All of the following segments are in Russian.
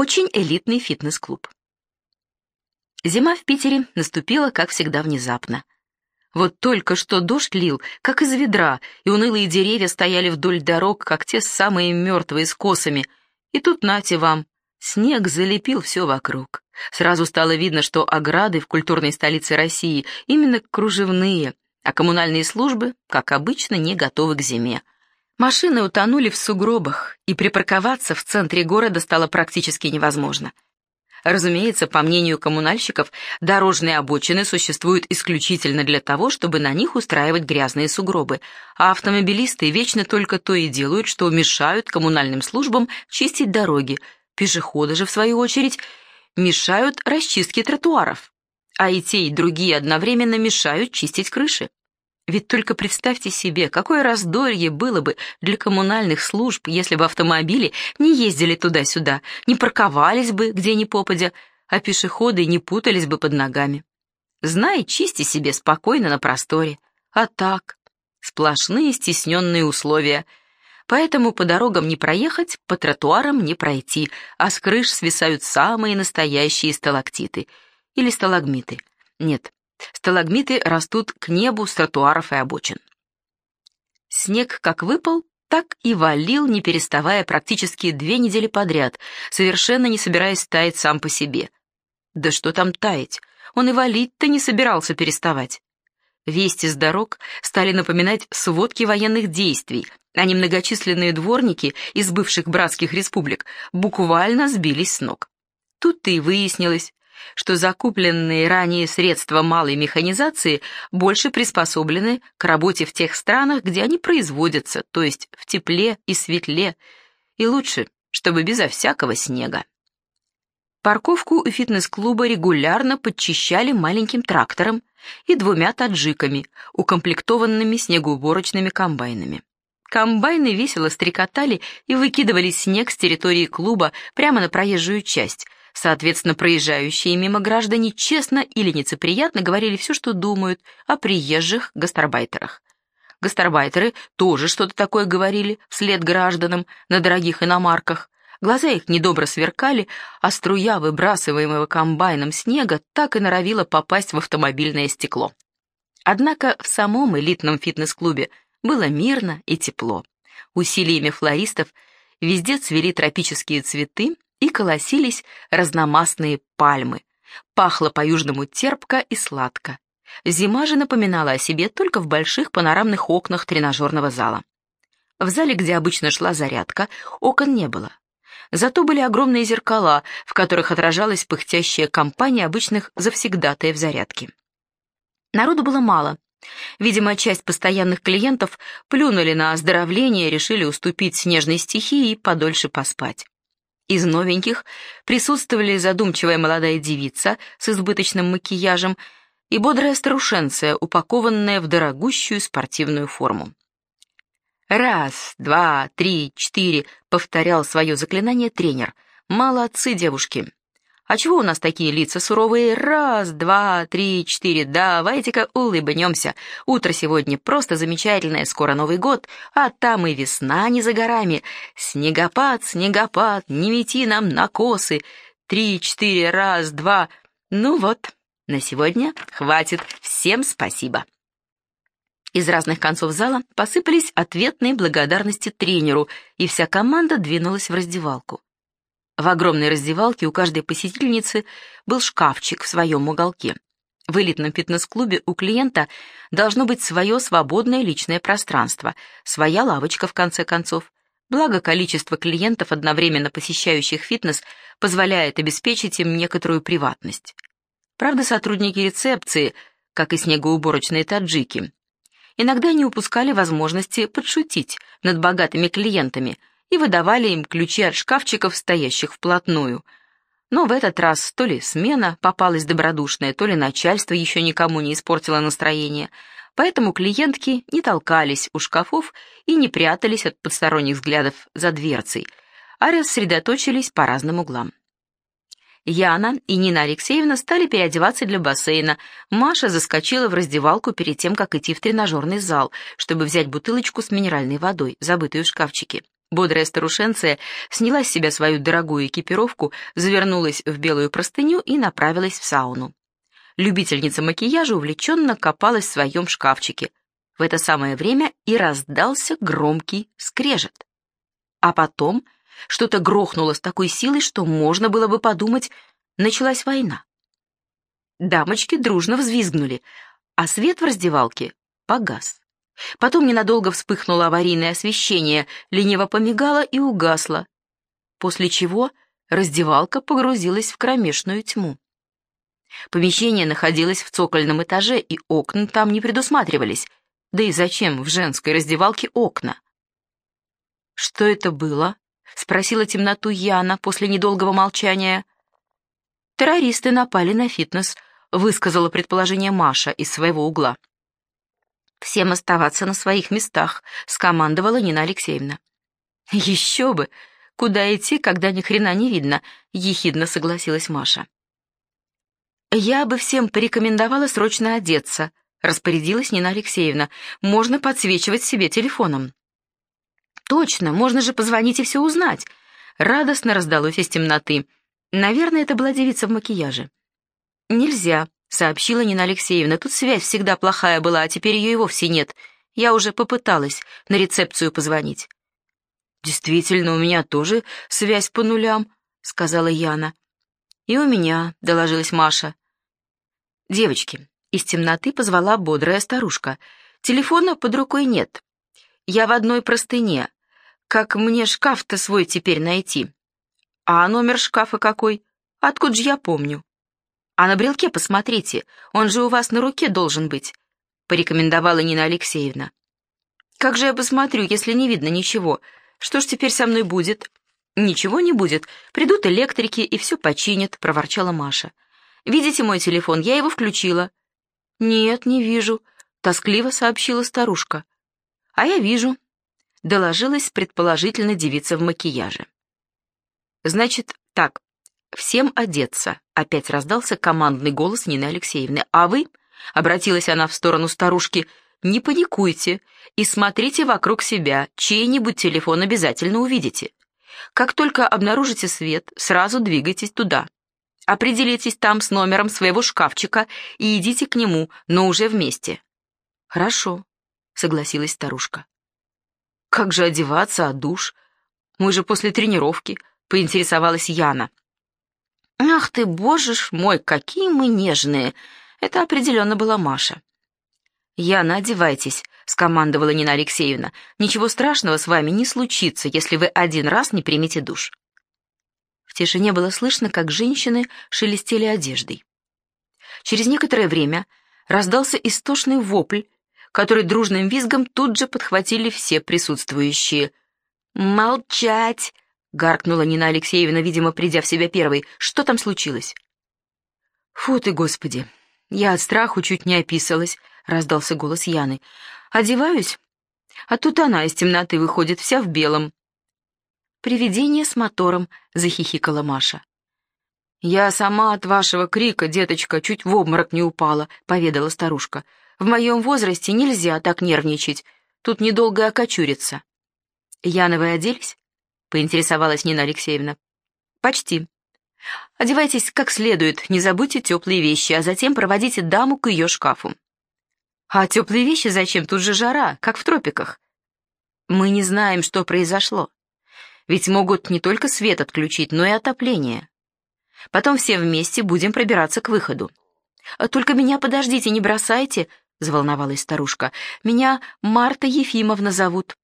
Очень элитный фитнес-клуб. Зима в Питере наступила, как всегда, внезапно. Вот только что дождь лил, как из ведра, и унылые деревья стояли вдоль дорог, как те самые мертвые с косами. И тут нате вам, снег залепил все вокруг. Сразу стало видно, что ограды в культурной столице России именно кружевные, а коммунальные службы, как обычно, не готовы к зиме. Машины утонули в сугробах, и припарковаться в центре города стало практически невозможно. Разумеется, по мнению коммунальщиков, дорожные обочины существуют исключительно для того, чтобы на них устраивать грязные сугробы, а автомобилисты вечно только то и делают, что мешают коммунальным службам чистить дороги. Пешеходы же, в свою очередь, мешают расчистке тротуаров, а и те, и другие одновременно мешают чистить крыши. Ведь только представьте себе, какое раздорье было бы для коммунальных служб, если бы автомобили не ездили туда-сюда, не парковались бы где ни попадя, а пешеходы не путались бы под ногами. Знай, чисти себе спокойно на просторе. А так, сплошные стесненные условия. Поэтому по дорогам не проехать, по тротуарам не пройти, а с крыш свисают самые настоящие сталактиты. Или сталагмиты. Нет, Сталагмиты растут к небу с тротуаров и обочин. Снег как выпал, так и валил, не переставая практически две недели подряд, совершенно не собираясь таять сам по себе. Да что там таять, он и валить-то не собирался переставать. Вести с дорог стали напоминать сводки военных действий, а немногочисленные дворники из бывших братских республик буквально сбились с ног. Тут-то и выяснилось, что закупленные ранее средства малой механизации больше приспособлены к работе в тех странах, где они производятся, то есть в тепле и светле, и лучше, чтобы безо всякого снега. Парковку у фитнес-клуба регулярно подчищали маленьким трактором и двумя таджиками, укомплектованными снегоуборочными комбайнами. Комбайны весело стрекотали и выкидывали снег с территории клуба прямо на проезжую часть, Соответственно, проезжающие мимо граждане честно или нецеприятно говорили все, что думают о приезжих гастарбайтерах. Гастарбайтеры тоже что-то такое говорили вслед гражданам на дорогих иномарках. Глаза их недобро сверкали, а струя выбрасываемого комбайном снега так и норовила попасть в автомобильное стекло. Однако в самом элитном фитнес-клубе было мирно и тепло. Усилиями флористов везде цвели тропические цветы, и колосились разномастные пальмы. Пахло по-южному терпко и сладко. Зима же напоминала о себе только в больших панорамных окнах тренажерного зала. В зале, где обычно шла зарядка, окон не было. Зато были огромные зеркала, в которых отражалась пыхтящая компания обычных завсегдатаев зарядки. Народу было мало. Видимо, часть постоянных клиентов плюнули на оздоровление, решили уступить снежной стихии и подольше поспать. Из новеньких присутствовали задумчивая молодая девица с избыточным макияжем и бодрая старушенция, упакованная в дорогущую спортивную форму. «Раз, два, три, четыре», — повторял свое заклинание тренер. «Молодцы, девушки! А чего у нас такие лица суровые? Раз, два, три, четыре. Давайте-ка улыбнемся. Утро сегодня просто замечательное, скоро Новый год, а там и весна не за горами. Снегопад, снегопад, не мети нам на косы. Три, четыре, раз, два. Ну вот, на сегодня хватит. Всем спасибо. Из разных концов зала посыпались ответные благодарности тренеру, и вся команда двинулась в раздевалку. В огромной раздевалке у каждой посетительницы был шкафчик в своем уголке. В элитном фитнес-клубе у клиента должно быть свое свободное личное пространство, своя лавочка в конце концов. Благо, количество клиентов, одновременно посещающих фитнес, позволяет обеспечить им некоторую приватность. Правда, сотрудники рецепции, как и снегоуборочные таджики, иногда не упускали возможности подшутить над богатыми клиентами – и выдавали им ключи от шкафчиков, стоящих вплотную. Но в этот раз то ли смена попалась добродушная, то ли начальство еще никому не испортило настроение, поэтому клиентки не толкались у шкафов и не прятались от посторонних взглядов за дверцей, а рассредоточились по разным углам. Яна и Нина Алексеевна стали переодеваться для бассейна. Маша заскочила в раздевалку перед тем, как идти в тренажерный зал, чтобы взять бутылочку с минеральной водой, забытую в шкафчике. Бодрая старушенция сняла с себя свою дорогую экипировку, завернулась в белую простыню и направилась в сауну. Любительница макияжа увлеченно копалась в своем шкафчике. В это самое время и раздался громкий скрежет. А потом что-то грохнуло с такой силой, что можно было бы подумать, началась война. Дамочки дружно взвизгнули, а свет в раздевалке погас. Потом ненадолго вспыхнуло аварийное освещение, лениво помигало и угасло, после чего раздевалка погрузилась в кромешную тьму. Помещение находилось в цокольном этаже, и окна там не предусматривались. Да и зачем в женской раздевалке окна? «Что это было?» — спросила темноту Яна после недолгого молчания. «Террористы напали на фитнес», — высказала предположение Маша из своего угла. «Всем оставаться на своих местах», — скомандовала Нина Алексеевна. «Еще бы! Куда идти, когда ни хрена не видно?» — ехидно согласилась Маша. «Я бы всем порекомендовала срочно одеться», — распорядилась Нина Алексеевна. «Можно подсвечивать себе телефоном». «Точно, можно же позвонить и все узнать». Радостно раздалось из темноты. Наверное, это была девица в макияже. «Нельзя», — сообщила Нина Алексеевна. «Тут связь всегда плохая была, а теперь ее и вовсе нет. Я уже попыталась на рецепцию позвонить». «Действительно, у меня тоже связь по нулям», — сказала Яна. «И у меня», — доложилась Маша. «Девочки», — из темноты позвала бодрая старушка. «Телефона под рукой нет. Я в одной простыне. Как мне шкаф-то свой теперь найти? А номер шкафа какой? Откуда же я помню? А на брелке посмотрите, он же у вас на руке должен быть, порекомендовала Нина Алексеевна. Как же я посмотрю, если не видно ничего? Что ж теперь со мной будет? Ничего не будет. Придут электрики и все починят, проворчала Маша. Видите мой телефон? Я его включила. Нет, не вижу, тоскливо сообщила старушка. А я вижу, доложилась предположительно девица в макияже. «Значит, так, всем одеться», — опять раздался командный голос Нины Алексеевны. «А вы?» — обратилась она в сторону старушки. «Не паникуйте и смотрите вокруг себя, чей-нибудь телефон обязательно увидите. Как только обнаружите свет, сразу двигайтесь туда. Определитесь там с номером своего шкафчика и идите к нему, но уже вместе». «Хорошо», — согласилась старушка. «Как же одеваться, а душ? Мы же после тренировки», — поинтересовалась Яна. «Ах ты, боже ж мой, какие мы нежные!» Это определенно была Маша. «Яна, одевайтесь», — скомандовала Нина Алексеевна. «Ничего страшного с вами не случится, если вы один раз не примете душ». В тишине было слышно, как женщины шелестели одеждой. Через некоторое время раздался истошный вопль, который дружным визгом тут же подхватили все присутствующие. «Молчать!» — гаркнула Нина Алексеевна, видимо, придя в себя первой. «Что там случилось?» «Фу ты, Господи! Я от страху чуть не описалась», — раздался голос Яны. «Одеваюсь, а тут она из темноты выходит вся в белом». «Привидение с мотором», — захихикала Маша. «Я сама от вашего крика, деточка, чуть в обморок не упала», — поведала старушка. В моем возрасте нельзя так нервничать. Тут недолго окочуриться». «Яна, вы оделись?» — поинтересовалась Нина Алексеевна. «Почти. Одевайтесь как следует, не забудьте теплые вещи, а затем проводите даму к ее шкафу». «А теплые вещи зачем? Тут же жара, как в тропиках». «Мы не знаем, что произошло. Ведь могут не только свет отключить, но и отопление. Потом все вместе будем пробираться к выходу. Только меня подождите, не бросайте», — заволновалась старушка. «Меня Марта Ефимовна зовут».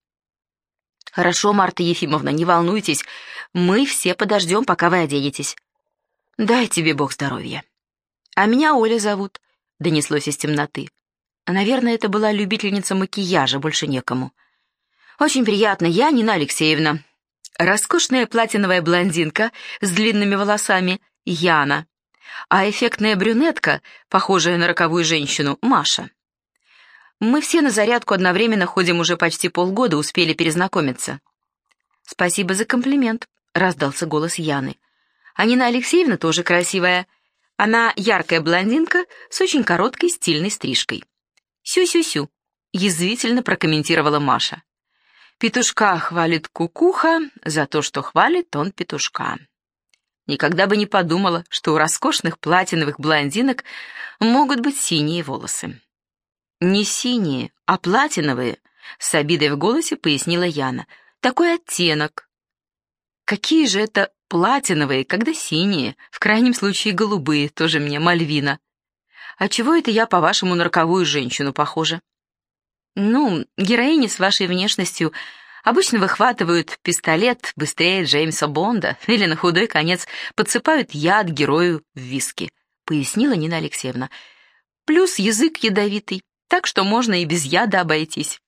«Хорошо, Марта Ефимовна, не волнуйтесь. Мы все подождем, пока вы оденетесь». «Дай тебе Бог здоровья». «А меня Оля зовут», — донеслось из темноты. Наверное, это была любительница макияжа, больше некому. «Очень приятно, я Нина Алексеевна». Роскошная платиновая блондинка с длинными волосами — Яна, а эффектная брюнетка, похожая на роковую женщину, — Маша. Мы все на зарядку одновременно ходим уже почти полгода, успели перезнакомиться. Спасибо за комплимент, раздался голос Яны. А Нина Алексеевна тоже красивая. Она яркая блондинка с очень короткой стильной стрижкой. Сю-сю-сю, язвительно прокомментировала Маша. Петушка хвалит кукуха, за то, что хвалит он петушка. Никогда бы не подумала, что у роскошных платиновых блондинок могут быть синие волосы. Не синие, а платиновые, с обидой в голосе пояснила Яна. Такой оттенок. Какие же это платиновые, когда синие, в крайнем случае голубые, тоже мне Мальвина. А чего это я, по-вашему, на роковую женщину похожа? Ну, героини с вашей внешностью обычно выхватывают пистолет быстрее Джеймса Бонда или на худой конец подсыпают яд герою в виски, пояснила Нина Алексеевна. Плюс язык ядовитый, так что можно и без яда обойтись.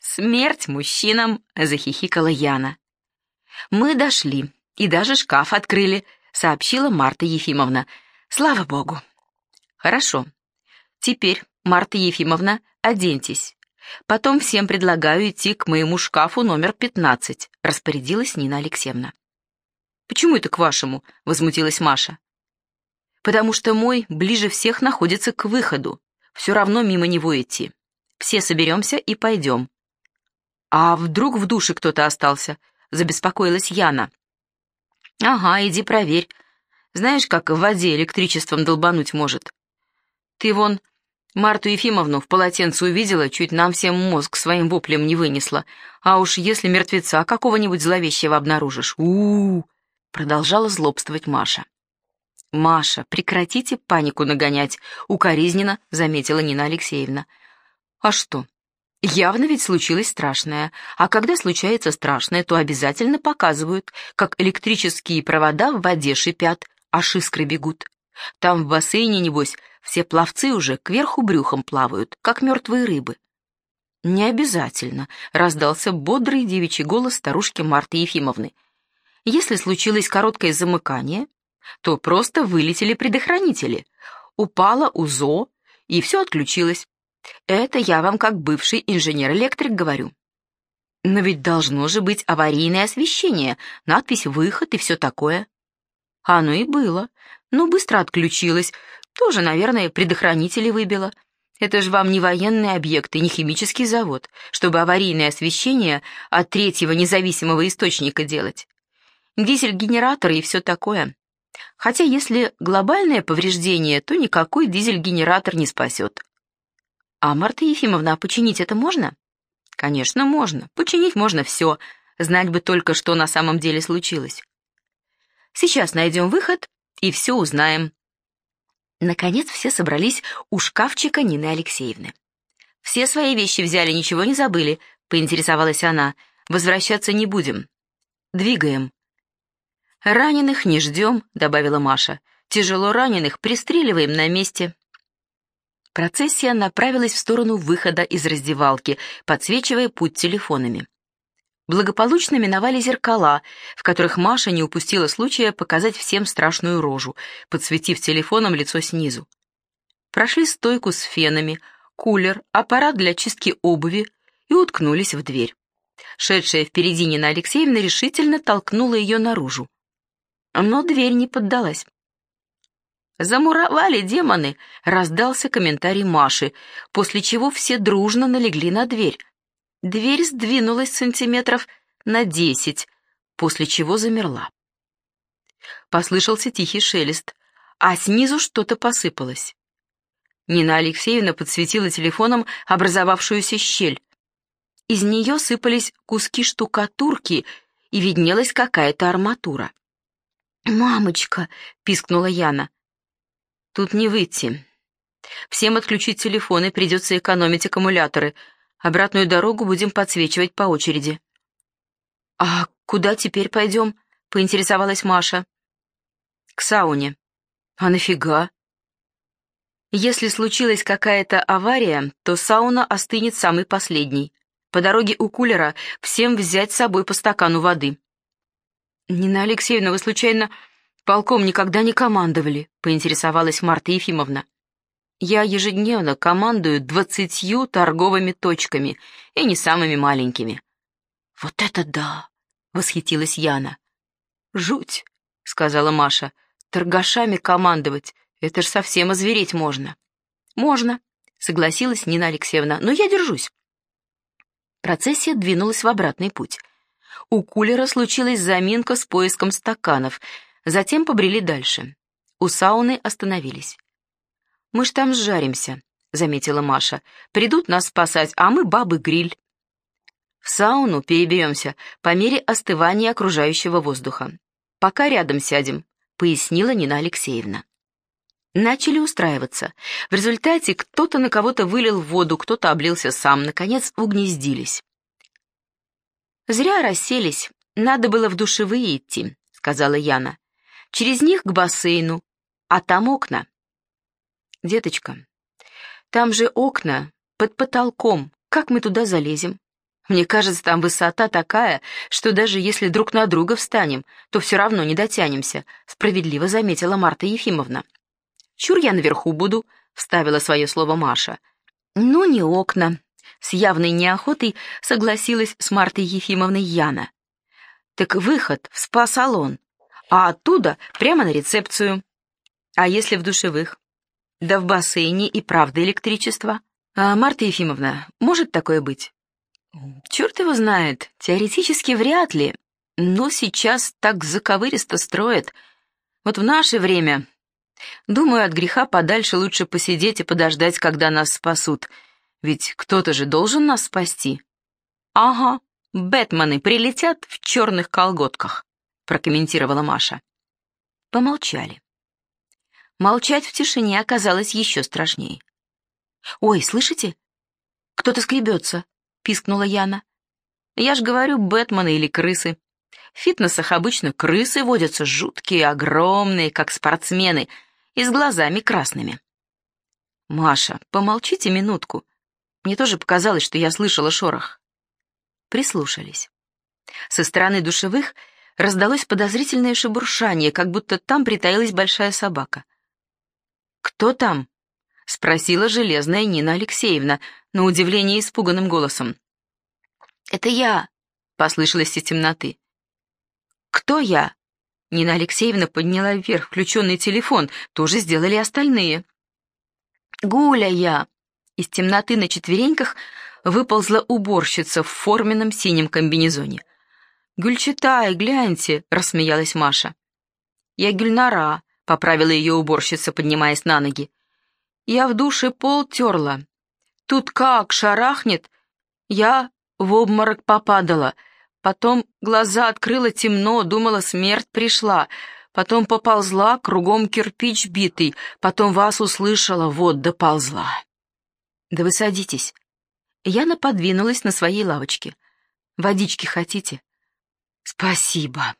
«Смерть мужчинам!» — захихикала Яна. «Мы дошли и даже шкаф открыли», — сообщила Марта Ефимовна. «Слава богу!» «Хорошо. Теперь, Марта Ефимовна, оденьтесь. Потом всем предлагаю идти к моему шкафу номер 15», — распорядилась Нина Алексеевна. «Почему это к вашему?» — возмутилась Маша. «Потому что мой ближе всех находится к выходу. Все равно мимо него идти. Все соберемся и пойдем». «А вдруг в душе кто-то остался?» — забеспокоилась Яна. «Ага, иди проверь. Знаешь, как в воде электричеством долбануть может? Ты вон Марту Ефимовну в полотенце увидела, чуть нам всем мозг своим воплем не вынесла. А уж если мертвеца какого-нибудь зловещего обнаружишь, у, -у, -у продолжала злобствовать Маша. «Маша, прекратите панику нагонять», — укоризненно заметила Нина Алексеевна. «А что? Явно ведь случилось страшное, а когда случается страшное, то обязательно показывают, как электрические провода в воде шипят, а искры бегут. Там в бассейне, небось, все пловцы уже кверху брюхом плавают, как мертвые рыбы. «Не обязательно», — раздался бодрый девичий голос старушки Марты Ефимовны. «Если случилось короткое замыкание, то просто вылетели предохранители. Упало УЗО, и все отключилось. Это я вам как бывший инженер-электрик говорю. Но ведь должно же быть аварийное освещение, надпись «Выход» и все такое. Оно и было, но быстро отключилось. Тоже, наверное, предохранители выбило. Это же вам не военный объект и не химический завод, чтобы аварийное освещение от третьего независимого источника делать. Дизель-генераторы и все такое. Хотя если глобальное повреждение, то никакой дизель-генератор не спасет. А Марта Ефимовна, а починить это можно? Конечно, можно. Починить можно все. Знать бы только, что на самом деле случилось. Сейчас найдем выход и все узнаем. Наконец все собрались у шкафчика Нины Алексеевны. «Все свои вещи взяли, ничего не забыли», — поинтересовалась она. «Возвращаться не будем. Двигаем». «Раненых не ждем», — добавила Маша. «Тяжело раненых пристреливаем на месте». Процессия направилась в сторону выхода из раздевалки, подсвечивая путь телефонами. Благополучно миновали зеркала, в которых Маша не упустила случая показать всем страшную рожу, подсветив телефоном лицо снизу. Прошли стойку с фенами, кулер, аппарат для чистки обуви и уткнулись в дверь. Шедшая впереди Нина Алексеевна решительно толкнула ее наружу. Но дверь не поддалась. «Замуровали демоны!» — раздался комментарий Маши, после чего все дружно налегли на дверь. Дверь сдвинулась сантиметров на десять, после чего замерла. Послышался тихий шелест, а снизу что-то посыпалось. Нина Алексеевна подсветила телефоном образовавшуюся щель. Из нее сыпались куски штукатурки, и виднелась какая-то арматура. «Мамочка!» — пискнула Яна. Тут не выйти. Всем отключить телефоны, придется экономить аккумуляторы. Обратную дорогу будем подсвечивать по очереди. «А куда теперь пойдем?» — поинтересовалась Маша. «К сауне». «А нафига?» «Если случилась какая-то авария, то сауна остынет самый последний. По дороге у кулера всем взять с собой по стакану воды». «Нина Алексеевна, вы случайно «Полком никогда не командовали», — поинтересовалась Марта Ефимовна. «Я ежедневно командую двадцатью торговыми точками, и не самыми маленькими». «Вот это да!» — восхитилась Яна. «Жуть!» — сказала Маша. «Торгашами командовать — это ж совсем озвереть можно». «Можно», — согласилась Нина Алексеевна, — «но я держусь». Процессия двинулась в обратный путь. У кулера случилась заминка с поиском стаканов, затем побрели дальше. У сауны остановились. «Мы ж там сжаримся», — заметила Маша. «Придут нас спасать, а мы бабы-гриль». В сауну переберемся по мере остывания окружающего воздуха. Пока рядом сядем, пояснила Нина Алексеевна. Начали устраиваться. В результате кто-то на кого-то вылил воду, кто-то облился сам, наконец угнездились. «Зря расселись, надо было в душевые идти», — сказала Яна. «Через них к бассейну, а там окна». «Деточка, там же окна под потолком, как мы туда залезем?» Мне кажется, там высота такая, что даже если друг на друга встанем, то все равно не дотянемся», — справедливо заметила Марта Ефимовна. «Чур я наверху буду», — вставила свое слово Маша. «Ну, не окна», — с явной неохотой согласилась с Мартой Ефимовной Яна. «Так выход в спа-салон, а оттуда прямо на рецепцию. А если в душевых? Да в бассейне и правда электричество. А, Марта Ефимовна, может такое быть?» Черт его знает, теоретически вряд ли, но сейчас так заковыристо строят. Вот в наше время... Думаю, от греха подальше лучше посидеть и подождать, когда нас спасут. Ведь кто-то же должен нас спасти. Ага, Бэтмены прилетят в черных колготках, прокомментировала Маша. Помолчали. Молчать в тишине оказалось еще страшнее. «Ой, слышите? Кто-то скребется», — пискнула Яна. «Я ж говорю, Бэтмены или крысы. В фитнесах обычно крысы водятся жуткие, огромные, как спортсмены, и с глазами красными». «Маша, помолчите минутку. Мне тоже показалось, что я слышала шорох». Прислушались. Со стороны душевых раздалось подозрительное шебуршание, как будто там притаилась большая собака. «Кто там?» — спросила железная Нина Алексеевна, на удивление испуганным голосом. «Это я!» — послышалось из темноты. «Кто я?» Нина Алексеевна подняла вверх включенный телефон, тоже сделали остальные. «Гуля я!» Из темноты на четвереньках выползла уборщица в форменном синем комбинезоне. «Гюльчатай, гляньте!» — рассмеялась Маша. «Я Гюльнара», — поправила ее уборщица, поднимаясь на ноги. «Я в душе пол терла. Тут как шарахнет. Я в обморок попадала. Потом глаза открыла темно, думала, смерть пришла. Потом поползла, кругом кирпич битый. Потом вас услышала, вот доползла. Да вы садитесь. Яна подвинулась на своей лавочке. Водички хотите? Спасибо.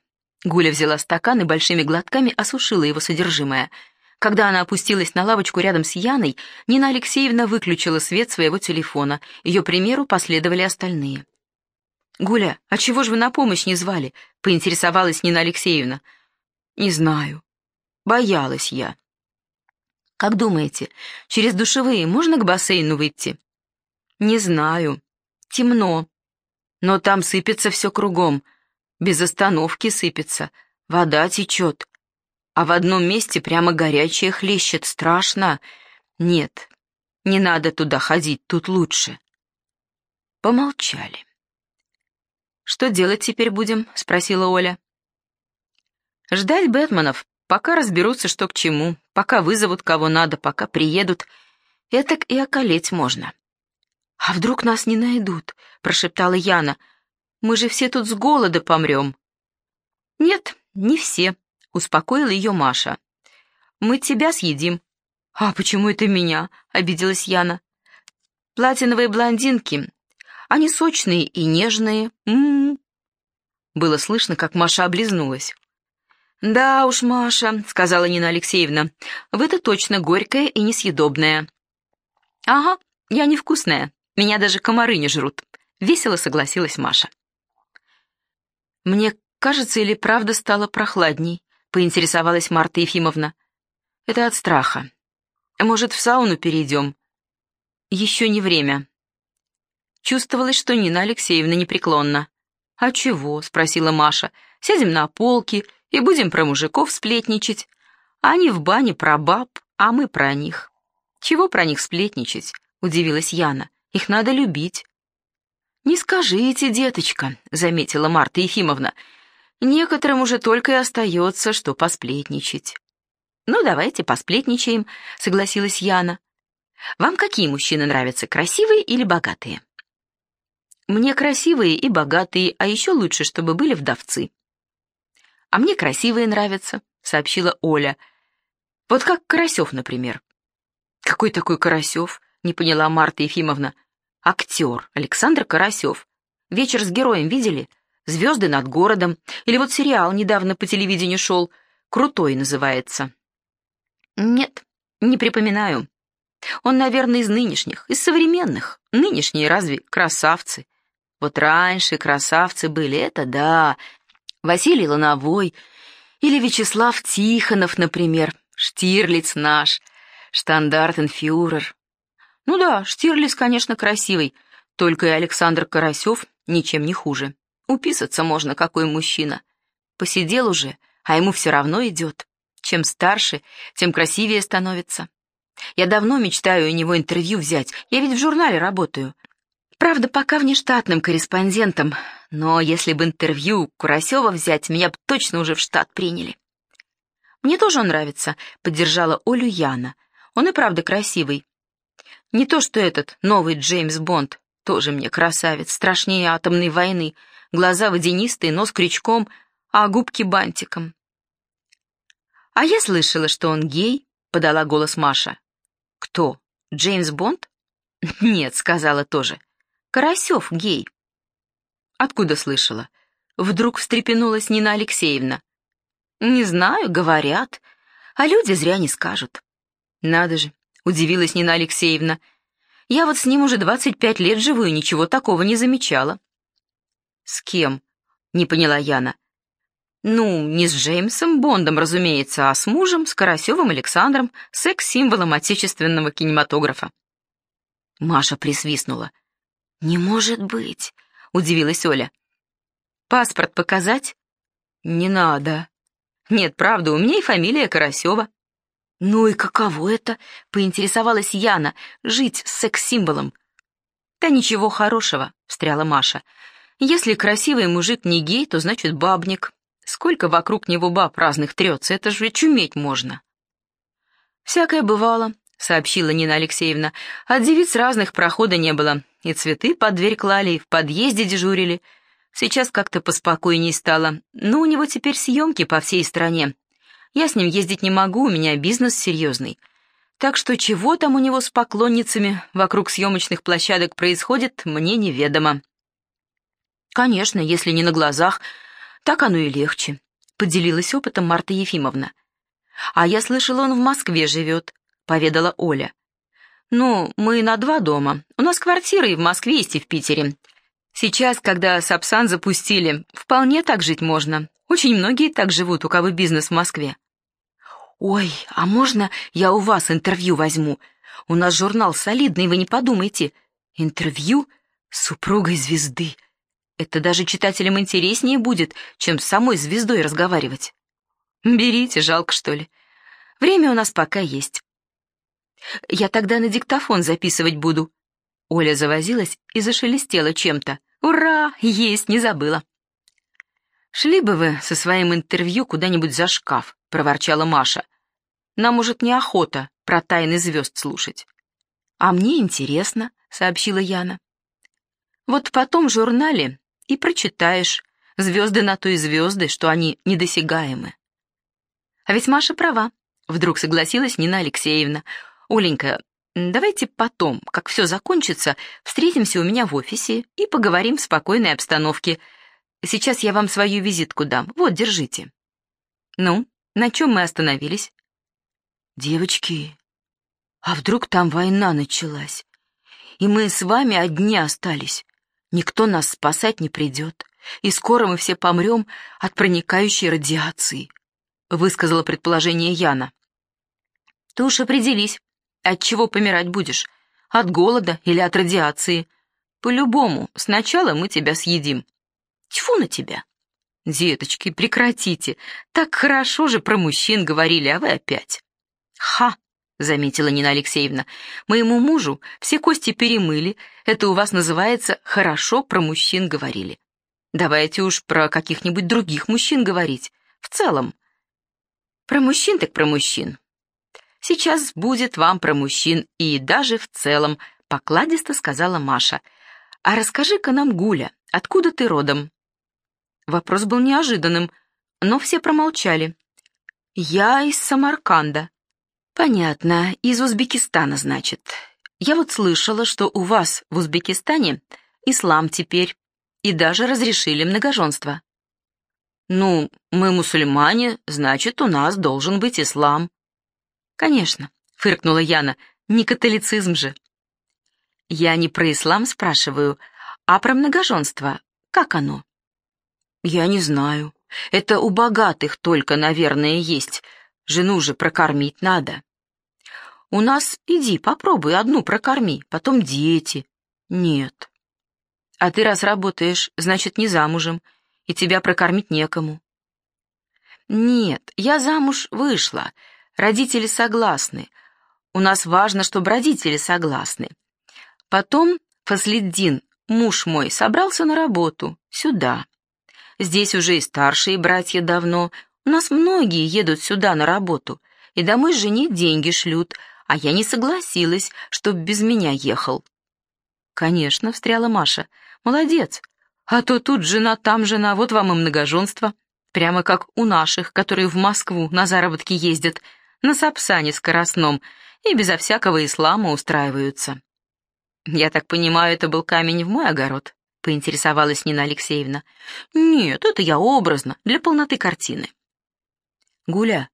Гуля взяла стакан и большими глотками осушила его содержимое — когда она опустилась на лавочку рядом с Яной, Нина Алексеевна выключила свет своего телефона. Ее примеру последовали остальные. «Гуля, а чего же вы на помощь не звали?» — поинтересовалась Нина Алексеевна. «Не знаю. Боялась я». «Как думаете, через душевые можно к бассейну выйти?» «Не знаю. Темно. Но там сыпется все кругом. Без остановки сыпется. Вода течет а в одном месте прямо горячее хлещет, страшно. Нет, не надо туда ходить, тут лучше. Помолчали. «Что делать теперь будем?» — спросила Оля. «Ждать Бэтменов, пока разберутся, что к чему, пока вызовут кого надо, пока приедут. Этак и околеть можно». «А вдруг нас не найдут?» — прошептала Яна. «Мы же все тут с голода помрем». «Нет, не все», — успокоила ее Маша. «Мы тебя съедим». «А почему это меня?» — обиделась Яна. «Платиновые блондинки. Они сочные и нежные. М -м -м. Было слышно, как Маша облизнулась. «Да уж, Маша», — сказала Нина Алексеевна, — «вы-то точно горькая и несъедобная». «Ага, я невкусная. Меня даже комары не жрут», — весело согласилась Маша. «Мне кажется, или правда стало прохладней?» — поинтересовалась Марта Ефимовна. «Это от страха. Может, в сауну перейдем?» «Еще не время». Чувствовалось, что Нина Алексеевна непреклонна. «А чего?» — спросила Маша. «Сядем на полки и будем про мужиков сплетничать. Они в бане про баб, а мы про них». «Чего про них сплетничать?» — удивилась Яна. «Их надо любить». «Не скажите, деточка», — заметила Марта Ефимовна. «Некоторым уже только и остается, что посплетничать». «Ну, давайте посплетничаем», — согласилась Яна. «Вам какие мужчины нравятся, красивые или богатые?» «Мне красивые и богатые, а еще лучше, чтобы были вдовцы». «А мне красивые нравятся», — сообщила Оля. «Вот как Карасев, например». «Какой такой Карасев?» — не поняла Марта Ефимовна. «Актер Александр Карасев. Вечер с героем видели? Звезды над городом. Или вот сериал недавно по телевидению шел. Крутой называется». «Нет, не припоминаю. Он, наверное, из нынешних, из современных. Нынешние разве красавцы? Вот раньше красавцы были, это да. Василий Лановой или Вячеслав Тихонов, например, Штирлиц наш, штандартенфюрер. Ну да, Штирлиц, конечно, красивый, только и Александр Карасев ничем не хуже. Уписаться можно, какой мужчина. Посидел уже, а ему все равно идет. Чем старше, тем красивее становится. Я давно мечтаю у него интервью взять, я ведь в журнале работаю. Правда, пока внештатным корреспондентом, но если бы интервью Курасева взять, меня бы точно уже в штат приняли. Мне тоже он нравится, поддержала Олю Яна. Он и правда красивый. Не то что этот новый Джеймс Бонд, тоже мне красавец, страшнее атомной войны, глаза водянистые, нос крючком, а губки бантиком. «А я слышала, что он гей», — подала голос Маша. «Кто? Джеймс Бонд?» «Нет», — сказала тоже. «Карасев гей». «Откуда слышала?» Вдруг встрепенулась Нина Алексеевна. «Не знаю, говорят, а люди зря не скажут». «Надо же», — удивилась Нина Алексеевна. «Я вот с ним уже двадцать пять лет живу и ничего такого не замечала». «С кем?» — не поняла Яна. Ну, не с Джеймсом Бондом, разумеется, а с мужем, с Карасевым Александром, секс-символом отечественного кинематографа. Маша присвистнула. «Не может быть!» — удивилась Оля. «Паспорт показать?» «Не надо». «Нет, правда, у меня и фамилия Карасева». «Ну и каково это?» — поинтересовалась Яна. «Жить с секс-символом». «Да ничего хорошего», — встряла Маша. «Если красивый мужик не гей, то значит бабник. Сколько вокруг него баб разных трется, это же чуметь можно. «Всякое бывало», — сообщила Нина Алексеевна. «От девиц разных прохода не было. И цветы под дверь клали, и в подъезде дежурили. Сейчас как-то поспокойней стало. Но у него теперь съемки по всей стране. Я с ним ездить не могу, у меня бизнес серьезный. Так что чего там у него с поклонницами вокруг съемочных площадок происходит, мне неведомо». «Конечно, если не на глазах», так оно и легче», — поделилась опытом Марта Ефимовна. «А я слышала, он в Москве живет», — поведала Оля. «Ну, мы на два дома. У нас квартиры и в Москве есть, и в Питере. Сейчас, когда Сапсан запустили, вполне так жить можно. Очень многие так живут, у кого бизнес в Москве». «Ой, а можно я у вас интервью возьму? У нас журнал солидный, вы не подумайте. Интервью с супругой звезды. Это даже читателям интереснее будет, чем с самой звездой разговаривать. Берите, жалко, что ли. Время у нас пока есть. Я тогда на диктофон записывать буду. Оля завозилась и зашелестела чем-то. Ура, есть, не забыла. «Шли бы вы со своим интервью куда-нибудь за шкаф», — проворчала Маша. «Нам, может, неохота про тайны звезд слушать». «А мне интересно», — сообщила Яна. «Вот потом в журнале и прочитаешь. Звезды на то и звезды, что они недосягаемы. А ведь Маша права, вдруг согласилась Нина Алексеевна. Оленька, давайте потом, как все закончится, встретимся у меня в офисе и поговорим в спокойной обстановке. Сейчас я вам свою визитку дам. Вот, держите. Ну, на чем мы остановились? Девочки, а вдруг там война началась, и мы с вами одни остались? Никто нас спасать не придет, и скоро мы все помрем от проникающей радиации», — высказала предположение Яна. «Ты уж определись, от чего помирать будешь, от голода или от радиации. По-любому, сначала мы тебя съедим. Тьфу на тебя!» «Деточки, прекратите, так хорошо же про мужчин говорили, а вы опять». «Ха!» — заметила Нина Алексеевна. «Моему мужу все кости перемыли, это у вас называется «хорошо про мужчин говорили». Давайте уж про каких-нибудь других мужчин говорить, в целом. Про мужчин так про мужчин. Сейчас будет вам про мужчин и даже в целом, покладисто сказала Маша. А расскажи-ка нам, Гуля, откуда ты родом? Вопрос был неожиданным, но все промолчали. Я из Самарканда. Понятно, из Узбекистана, значит. Я вот слышала, что у вас в Узбекистане ислам теперь, и даже разрешили многоженство. Ну, мы мусульмане, значит, у нас должен быть ислам. Конечно, фыркнула Яна, не католицизм же. Я не про ислам спрашиваю, а про многоженство. Как оно? Я не знаю. Это у богатых только, наверное, есть. Жену же прокормить надо. У нас иди, попробуй одну прокорми, потом дети. Нет. А ты раз работаешь, значит, не замужем, и тебя прокормить некому. Нет, я замуж вышла. Родители согласны. У нас важно, чтобы родители согласны. Потом Фаслиддин, муж мой, собрался на работу, сюда. Здесь уже и старшие братья давно. У нас многие едут сюда на работу. И домой жене деньги шлют, а я не согласилась, чтоб без меня ехал. Конечно, встряла Маша. Молодец. А то тут жена, там жена, вот вам и многоженство. Прямо как у наших, которые в Москву на заработки ездят, на Сапсане скоростном, и безо всякого ислама устраиваются. Я так понимаю, это был камень в мой огород. — поинтересовалась Нина Алексеевна. «Нет, это я образно, для полноты картины». «Гуля,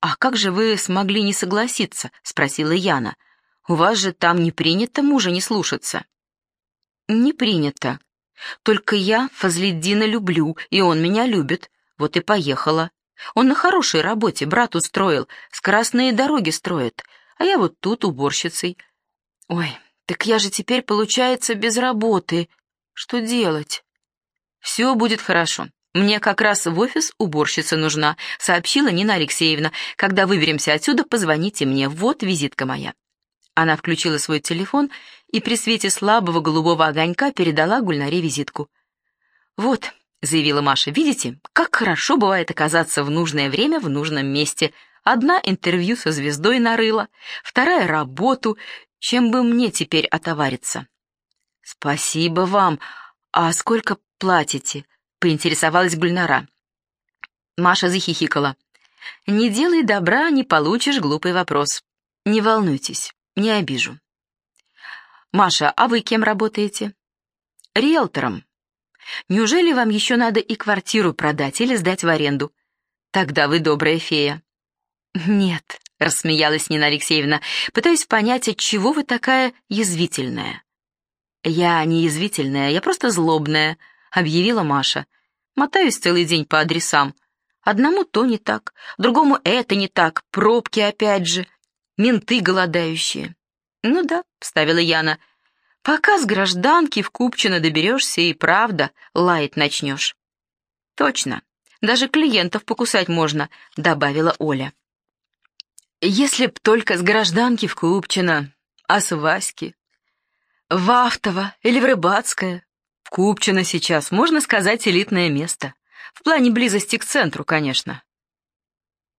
а как же вы смогли не согласиться?» — спросила Яна. «У вас же там не принято мужа не слушаться». «Не принято. Только я Фазлиддина люблю, и он меня любит. Вот и поехала. Он на хорошей работе, брат устроил, скоростные дороги строит, а я вот тут уборщицей. Ой, так я же теперь, получается, без работы. Что делать? Все будет хорошо. Мне как раз в офис уборщица нужна, сообщила Нина Алексеевна. Когда выберемся отсюда, позвоните мне. Вот визитка моя. Она включила свой телефон и при свете слабого голубого огонька передала Гульнаре визитку. «Вот», — заявила Маша, — «видите, как хорошо бывает оказаться в нужное время в нужном месте. Одна интервью со звездой нарыла, вторая — работу. Чем бы мне теперь отовариться?» «Спасибо вам. А сколько платите?» — поинтересовалась Гульнара. Маша захихикала. «Не делай добра, не получишь глупый вопрос. Не волнуйтесь, не обижу». «Маша, а вы кем работаете?» «Риэлтором. Неужели вам еще надо и квартиру продать или сдать в аренду? Тогда вы добрая фея». «Нет», — рассмеялась Нина Алексеевна, пытаясь понять, от чего вы такая язвительная. «Я не язвительная, я просто злобная», — объявила Маша. «Мотаюсь целый день по адресам. Одному то не так, другому это не так, пробки опять же, менты голодающие». «Ну да», — вставила Яна, — «пока с гражданки в Купчино доберешься и правда лаять начнешь». «Точно, даже клиентов покусать можно», — добавила Оля. «Если б только с гражданки в Купчино, а с Васьки, в Автово или в Рыбацкое. В Купчино сейчас, можно сказать, элитное место. В плане близости к центру, конечно.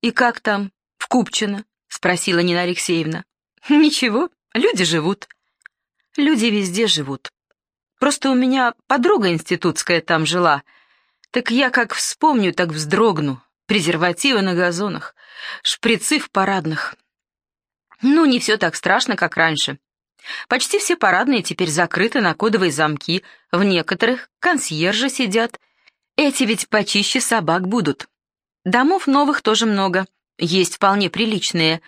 «И как там, в Купчино?» — спросила Нина Алексеевна. «Ничего, люди живут. Люди везде живут. Просто у меня подруга институтская там жила. Так я как вспомню, так вздрогну. Презервативы на газонах, шприцы в парадных. Ну, не все так страшно, как раньше. Почти все парадные теперь закрыты на кодовые замки, в некоторых консьержи сидят. Эти ведь почище собак будут. Домов новых тоже много, есть вполне приличные.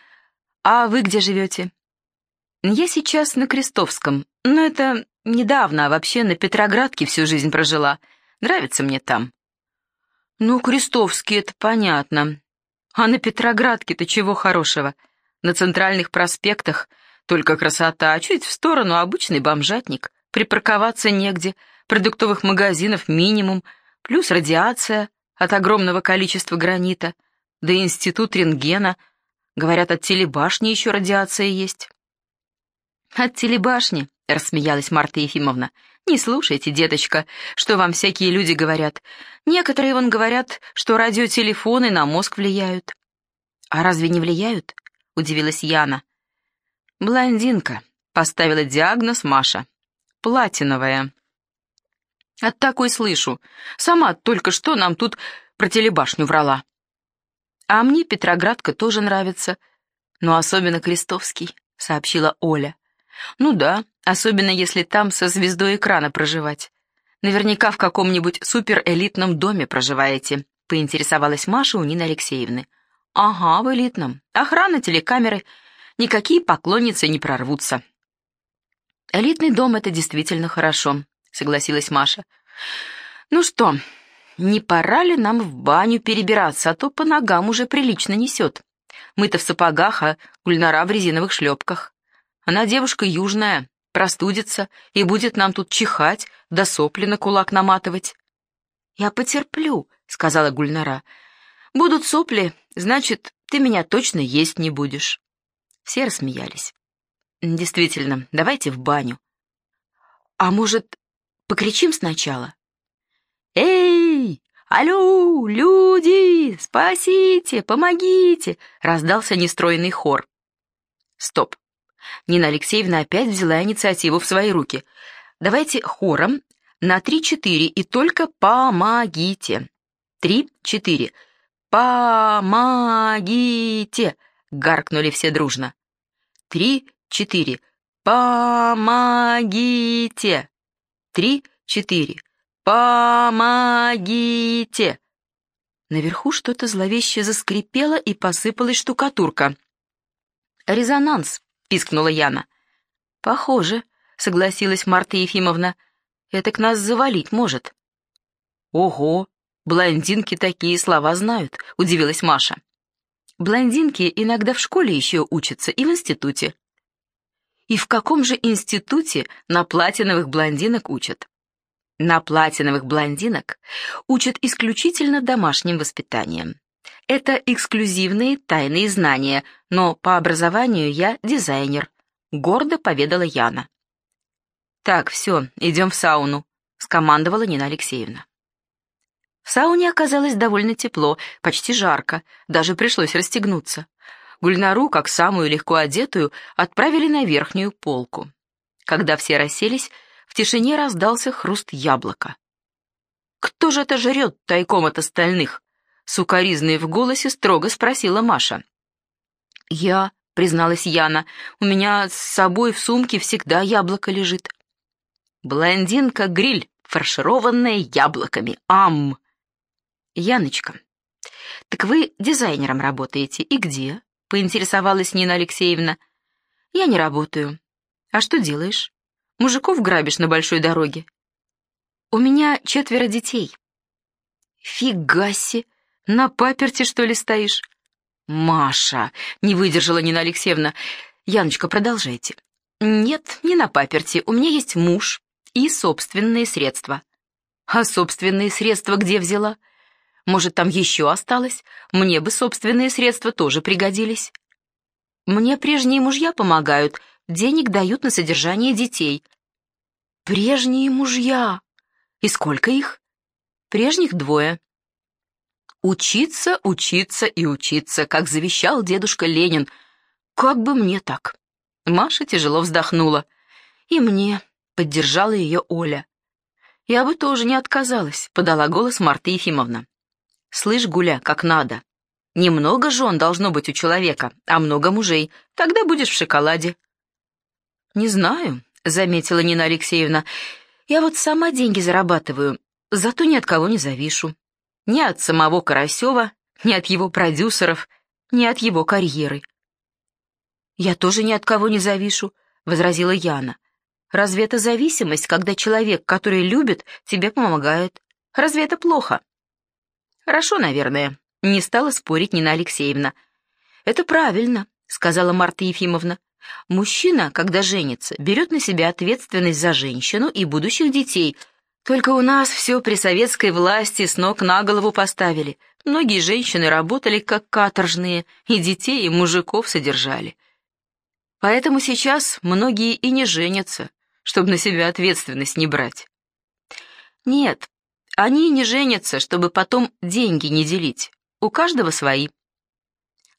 А вы где живете? Я сейчас на Крестовском, но это недавно, а вообще на Петроградке всю жизнь прожила. Нравится мне там. Ну, Крестовский, это понятно. А на Петроградке-то чего хорошего? На центральных проспектах — только красота, а чуть в сторону обычный бомжатник. Припарковаться негде, продуктовых магазинов минимум, плюс радиация от огромного количества гранита, да институт рентгена, Говорят, от телебашни еще радиация есть». «От телебашни», — рассмеялась Марта Ефимовна. «Не слушайте, деточка, что вам всякие люди говорят. Некоторые вон говорят, что радиотелефоны на мозг влияют». «А разве не влияют?» — удивилась Яна. «Блондинка», — поставила диагноз Маша. «Платиновая». «От такой слышу. Сама только что нам тут про телебашню врала». «А мне Петроградка тоже нравится, но особенно Крестовский», — сообщила Оля. «Ну да, особенно если там со звездой экрана проживать. Наверняка в каком-нибудь суперэлитном доме проживаете», — поинтересовалась Маша у Нины Алексеевны. «Ага, в элитном. Охрана, телекамеры. Никакие поклонницы не прорвутся». «Элитный дом — это действительно хорошо», — согласилась Маша. «Ну что, не пора ли нам в баню перебираться, а то по ногам уже прилично несет. Мы-то в сапогах, а Гульнара в резиновых шлепках». Она девушка южная, простудится и будет нам тут чихать, да сопли на кулак наматывать. «Я потерплю», — сказала Гульнара. «Будут сопли, значит, ты меня точно есть не будешь». Все рассмеялись. «Действительно, давайте в баню». «А может, покричим сначала?» «Эй, алло, люди, спасите, помогите!» — раздался нестройный хор. «Стоп, Нина Алексеевна опять взяла инициативу в свои руки. «Давайте хором на три-четыре и только помогите». «Три-четыре. Помогите!» — гаркнули все дружно. «Три-четыре. Помогите!» «Три-четыре. Помогите!» Наверху что-то зловеще заскрипело и посыпалась штукатурка. «Резонанс!» Пискнула Яна. «Похоже», — согласилась Марта Ефимовна. «Это к нас завалить может». «Ого, блондинки такие слова знают», — удивилась Маша. «Блондинки иногда в школе еще учатся и в институте». «И в каком же институте на платиновых блондинок учат?» На платиновых блондинок учат исключительно домашним воспитанием. Это эксклюзивные тайные знания, но по образованию я дизайнер», — гордо поведала Яна. «Так, все, идем в сауну», — скомандовала Нина Алексеевна. В сауне оказалось довольно тепло, почти жарко, даже пришлось расстегнуться. Гульнару, как самую легко одетую, отправили на верхнюю полку. Когда все расселись, в тишине раздался хруст яблока. «Кто же это жрет тайком от остальных?» Сукаризной в голосе строго спросила Маша. «Я», — призналась Яна, — «у меня с собой в сумке всегда яблоко лежит». «Блондинка-гриль, фаршированная яблоками, ам!» «Яночка, так вы дизайнером работаете, и где?» — поинтересовалась Нина Алексеевна. «Я не работаю. А что делаешь? Мужиков грабишь на большой дороге?» «У меня четверо детей». «Фига себе! На паперти, что ли, стоишь?» «Маша!» — не выдержала Нина Алексеевна. «Яночка, продолжайте». «Нет, не на паперти. У меня есть муж и собственные средства». «А собственные средства где взяла? Может, там еще осталось? Мне бы собственные средства тоже пригодились». «Мне прежние мужья помогают, денег дают на содержание детей». «Прежние мужья? И сколько их?» «Прежних двое. Учиться, учиться и учиться, как завещал дедушка Ленин. Как бы мне так? Маша тяжело вздохнула. И мне, поддержала ее Оля. Я бы тоже не отказалась, подала голос Марта Ефимовна. Слышь, Гуля, как надо. Немного жен должно быть у человека, а много мужей. Тогда будешь в шоколаде. Не знаю, заметила Нина Алексеевна. Я вот сама деньги зарабатываю, зато ни от кого не завишу. Ни от самого Карасева, ни от его продюсеров, ни от его карьеры. «Я тоже ни от кого не завишу», — возразила Яна. «Разве это зависимость, когда человек, который любит, тебе помогает? Разве это плохо?» «Хорошо, наверное», — не стала спорить Нина Алексеевна. «Это правильно», — сказала Марта Ефимовна. «Мужчина, когда женится, берет на себя ответственность за женщину и будущих детей, Только у нас все при советской власти с ног на голову поставили. Многие женщины работали как каторжные, и детей, и мужиков содержали. Поэтому сейчас многие и не женятся, чтобы на себя ответственность не брать. Нет, они не женятся, чтобы потом деньги не делить. У каждого свои.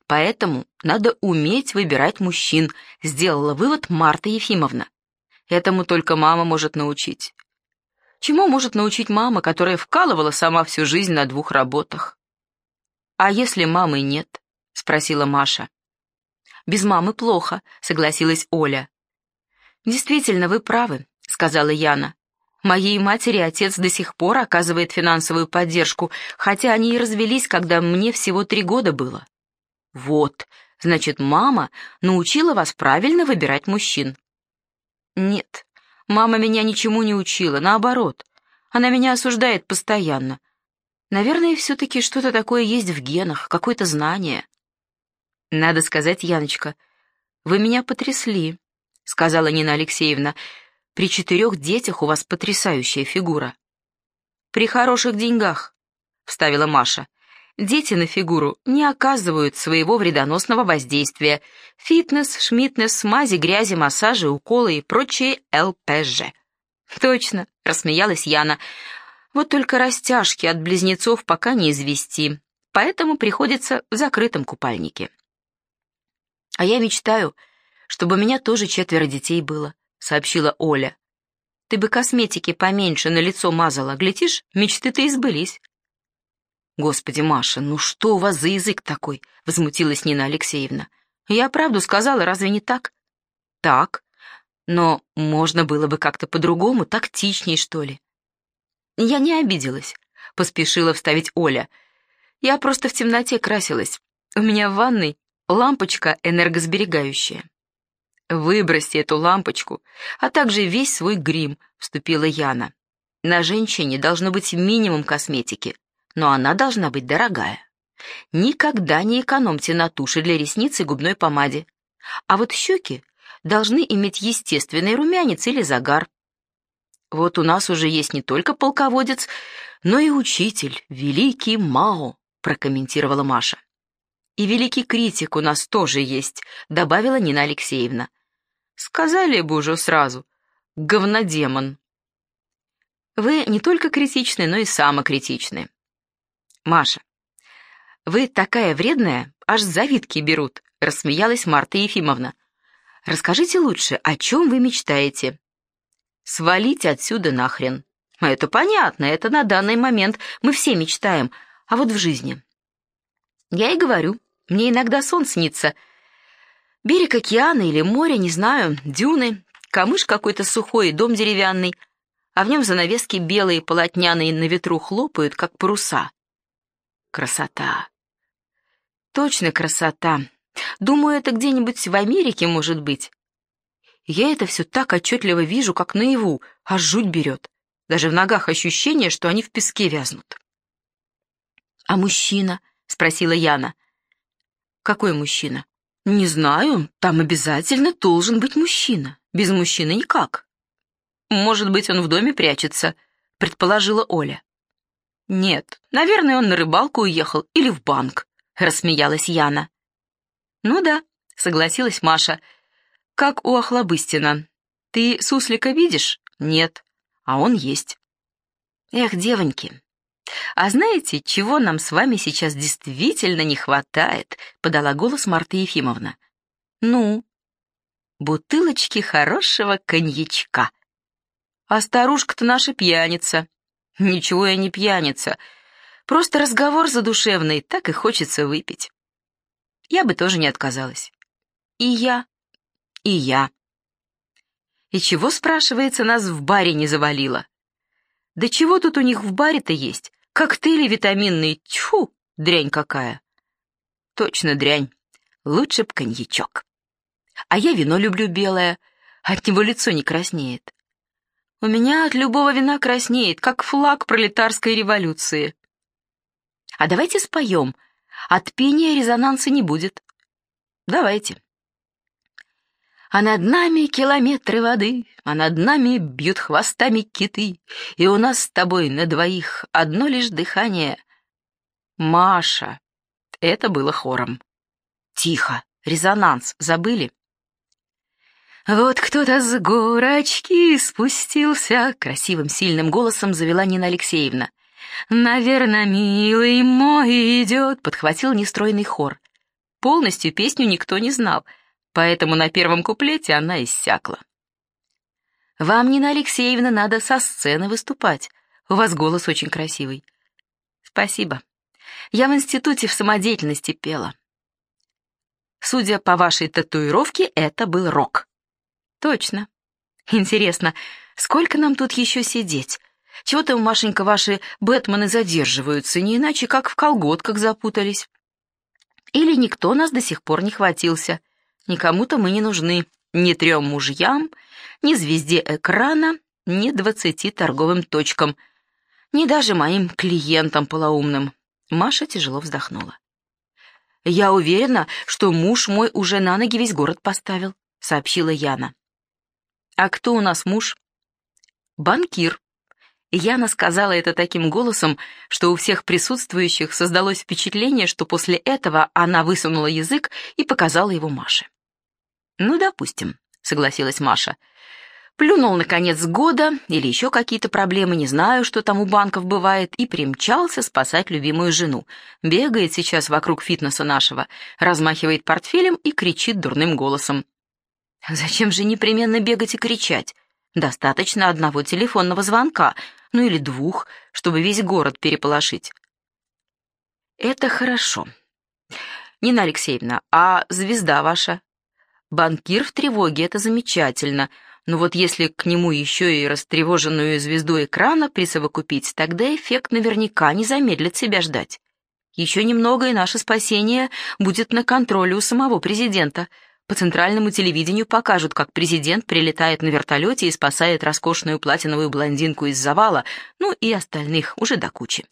Поэтому надо уметь выбирать мужчин, сделала вывод Марта Ефимовна. Этому только мама может научить. Чему может научить мама, которая вкалывала сама всю жизнь на двух работах? «А если мамы нет?» — спросила Маша. «Без мамы плохо», — согласилась Оля. «Действительно, вы правы», — сказала Яна. «Моей матери отец до сих пор оказывает финансовую поддержку, хотя они и развелись, когда мне всего три года было». «Вот, значит, мама научила вас правильно выбирать мужчин». «Нет, мама меня ничему не учила, наоборот. Она меня осуждает постоянно. Наверное, все-таки что-то такое есть в генах, какое-то знание». «Надо сказать, Яночка, вы меня потрясли», — сказала Нина Алексеевна. «При четырех детях у вас потрясающая фигура». «При хороших деньгах», — вставила Маша. «Дети на фигуру не оказывают своего вредоносного воздействия. Фитнес, шмитнес, смази, грязи, массажи, уколы и прочие ЛПЖ». «Точно», — рассмеялась Яна. «Вот только растяжки от близнецов пока не извести, поэтому приходится в закрытом купальнике». «А я мечтаю, чтобы у меня тоже четверо детей было», — сообщила Оля. «Ты бы косметики поменьше на лицо мазала, глядишь, мечты-то избылись». «Господи, Маша, ну что у вас за язык такой?» — возмутилась Нина Алексеевна. «Я правду сказала, разве не так?» «Так. Но можно было бы как-то по-другому, тактичней, что ли». «Я не обиделась», — поспешила вставить Оля. «Я просто в темноте красилась. У меня в ванной Лампочка энергосберегающая. «Выбросьте эту лампочку, а также весь свой грим», — вступила Яна. «На женщине должно быть минимум косметики, но она должна быть дорогая. Никогда не экономьте на туши для ресниц и губной помаде. А вот щеки должны иметь естественный румянец или загар. Вот у нас уже есть не только полководец, но и учитель, великий Мао», — прокомментировала Маша. И великий критик у нас тоже есть», — добавила Нина Алексеевна. «Сказали бы уже сразу. Говнодемон». «Вы не только критичны, но и самокритичны». «Маша, вы такая вредная, аж завидки берут», — рассмеялась Марта Ефимовна. «Расскажите лучше, о чем вы мечтаете?» «Свалить отсюда нахрен». «Это понятно, это на данный момент мы все мечтаем, а вот в жизни». «Я и говорю, мне иногда сон снится. Берег океана или море, не знаю, дюны, камыш какой-то сухой, дом деревянный, а в нем занавески белые, полотняные, на ветру хлопают, как паруса. Красота. Точно красота. Думаю, это где-нибудь в Америке может быть. Я это все так отчетливо вижу, как наяву, аж жуть берет. Даже в ногах ощущение, что они в песке вязнут. «А мужчина?» — спросила Яна. Какой мужчина? Не знаю, там обязательно должен быть мужчина. Без мужчины никак. Может быть, он в доме прячется, предположила Оля. Нет, наверное, он на рыбалку уехал или в банк, рассмеялась Яна. Ну да, согласилась Маша. Как у Охлобыстина. Ты суслика видишь? Нет. А он есть. Эх, девоньки, «А знаете, чего нам с вами сейчас действительно не хватает?» — подала голос Марта Ефимовна. «Ну?» «Бутылочки хорошего коньячка». «А старушка-то наша пьяница». «Ничего я не пьяница. Просто разговор задушевный, так и хочется выпить». Я бы тоже не отказалась. И я, и я. И чего, спрашивается, нас в баре не завалило? Да чего тут у них в баре-то есть? Коктейли витаминные, тьфу, дрянь какая. Точно дрянь. Лучше б коньячок. А я вино люблю белое, от него лицо не краснеет. У меня от любого вина краснеет, как флаг пролетарской революции. А давайте споем. От пения резонанса не будет. Давайте. А над нами километры воды, а над нами бьют хвостами киты, и у нас с тобой на двоих одно лишь дыхание. Маша. Это было хором. Тихо. Резонанс. Забыли? Вот кто-то с горочки спустился, красивым сильным голосом завела Нина Алексеевна. «Наверное, милый мой идет», — подхватил нестройный хор. Полностью песню никто не знал — поэтому на первом куплете она иссякла. «Вам, Нина Алексеевна, надо со сцены выступать. У вас голос очень красивый». «Спасибо. Я в институте в самодеятельности пела». «Судя по вашей татуировке, это был рок». «Точно. Интересно, сколько нам тут еще сидеть? Чего там, Машенька, ваши бэтмены задерживаются, не иначе как в колготках запутались?» «Или никто нас до сих пор не хватился?» Никому-то мы не нужны, ни трем мужьям, ни звезде экрана, ни двадцати торговым точкам, ни даже моим клиентам полоумным. Маша тяжело вздохнула. «Я уверена, что муж мой уже на ноги весь город поставил», — сообщила Яна. «А кто у нас муж?» «Банкир». Яна сказала это таким голосом, что у всех присутствующих создалось впечатление, что после этого она высунула язык и показала его Маше. «Ну, допустим», — согласилась Маша. Плюнул на конец года или еще какие-то проблемы, не знаю, что там у банков бывает, и примчался спасать любимую жену. Бегает сейчас вокруг фитнеса нашего, размахивает портфелем и кричит дурным голосом. «Зачем же непременно бегать и кричать? Достаточно одного телефонного звонка, ну или двух, чтобы весь город переполошить». «Это хорошо. Нина Алексеевна, а звезда ваша Банкир в тревоге — это замечательно, но вот если к нему еще и растревоженную звезду экрана присовокупить, тогда эффект наверняка не замедлит себя ждать. Еще немного, и наше спасение будет на контроле у самого президента. По центральному телевидению покажут, как президент прилетает на вертолете и спасает роскошную платиновую блондинку из завала, ну и остальных уже до кучи.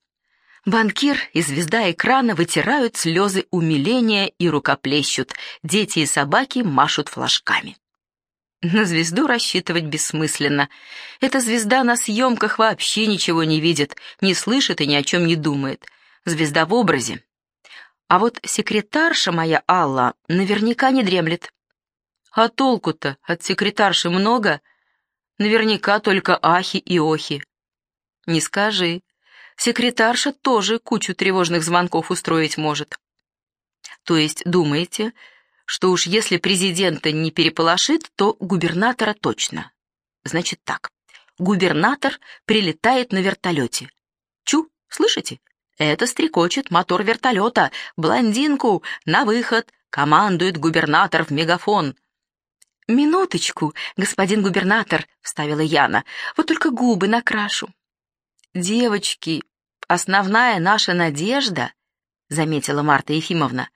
Банкир и звезда экрана вытирают слезы умиления и рукоплещут. Дети и собаки машут флажками. На звезду рассчитывать бессмысленно. Эта звезда на съемках вообще ничего не видит, не слышит и ни о чем не думает. Звезда в образе. А вот секретарша моя Алла наверняка не дремлет. А толку-то от секретарши много? Наверняка только ахи и охи. Не скажи. Секретарша тоже кучу тревожных звонков устроить может. То есть думаете, что уж если президента не переполошит, то губернатора точно. Значит так, губернатор прилетает на вертолете. Чу, слышите? Это стрекочет мотор вертолета. Блондинку на выход командует губернатор в мегафон. «Минуточку, господин губернатор», — вставила Яна, — «вот только губы накрашу». «Девочки, основная наша надежда, заметила Марта Ефимовна,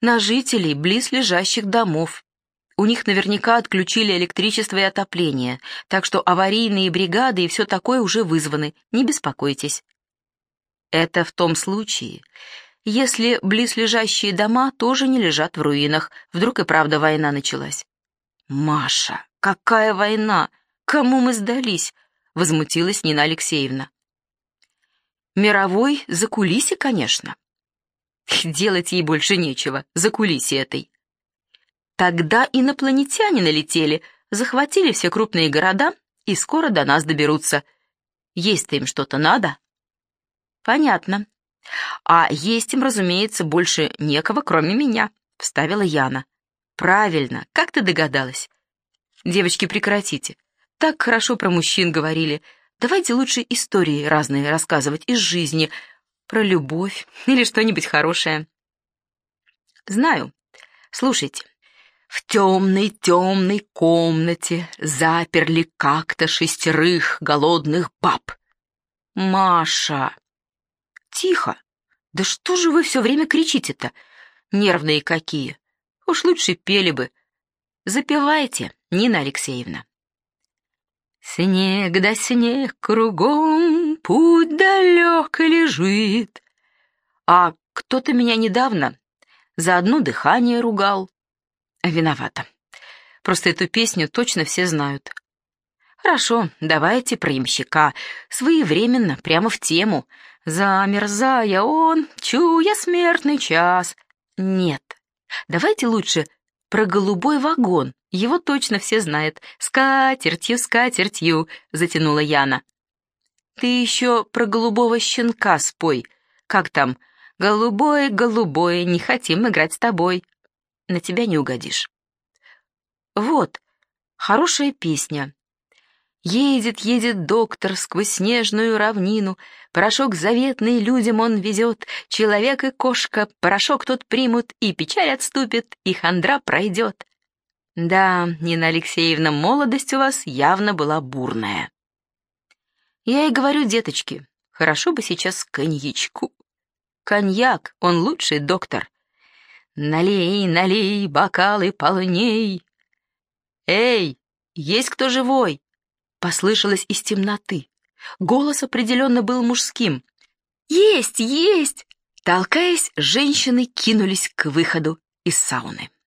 на жителей близлежащих домов. У них наверняка отключили электричество и отопление, так что аварийные бригады и все такое уже вызваны, не беспокойтесь. Это в том случае, если близлежащие дома тоже не лежат в руинах, вдруг и правда война началась. «Маша, какая война? Кому мы сдались?» — возмутилась Нина Алексеевна. Мировой за кулиси, конечно. Делать ей больше нечего, за кулиси этой. Тогда инопланетяне налетели, захватили все крупные города и скоро до нас доберутся. Есть-то им что-то надо? Понятно. А есть им, разумеется, больше некого, кроме меня, вставила Яна. Правильно, как ты догадалась? Девочки, прекратите. Так хорошо про мужчин говорили, Давайте лучше истории разные рассказывать из жизни, про любовь или что-нибудь хорошее. Знаю. Слушайте. В темной-темной комнате заперли как-то шестерых голодных баб. Маша! Тихо! Да что же вы все время кричите-то? Нервные какие! Уж лучше пели бы. Запевайте, Нина Алексеевна. Снег да снег кругом, путь далек лежит. А кто-то меня недавно за одно дыхание ругал. Виновата. Просто эту песню точно все знают. Хорошо, давайте про ямщика. Своевременно, прямо в тему. Замерзая он, чуя смертный час. Нет, давайте лучше про голубой вагон. Его точно все знают. «Скатертью, скатертью», — затянула Яна. «Ты еще про голубого щенка спой. Как там? Голубой, голубой, не хотим играть с тобой. На тебя не угодишь». Вот, хорошая песня. Едет, едет доктор сквозь снежную равнину, Порошок заветный людям он везет, Человек и кошка порошок тот примут, И печаль отступит, и хандра пройдет. Да, Нина Алексеевна, молодость у вас явно была бурная. Я и говорю, деточки, хорошо бы сейчас коньячку. Коньяк, он лучший доктор. Налей, налей, бокалы полней. Эй, есть кто живой? Послышалось из темноты. Голос определенно был мужским. «Есть, есть!» Толкаясь, женщины кинулись к выходу из сауны.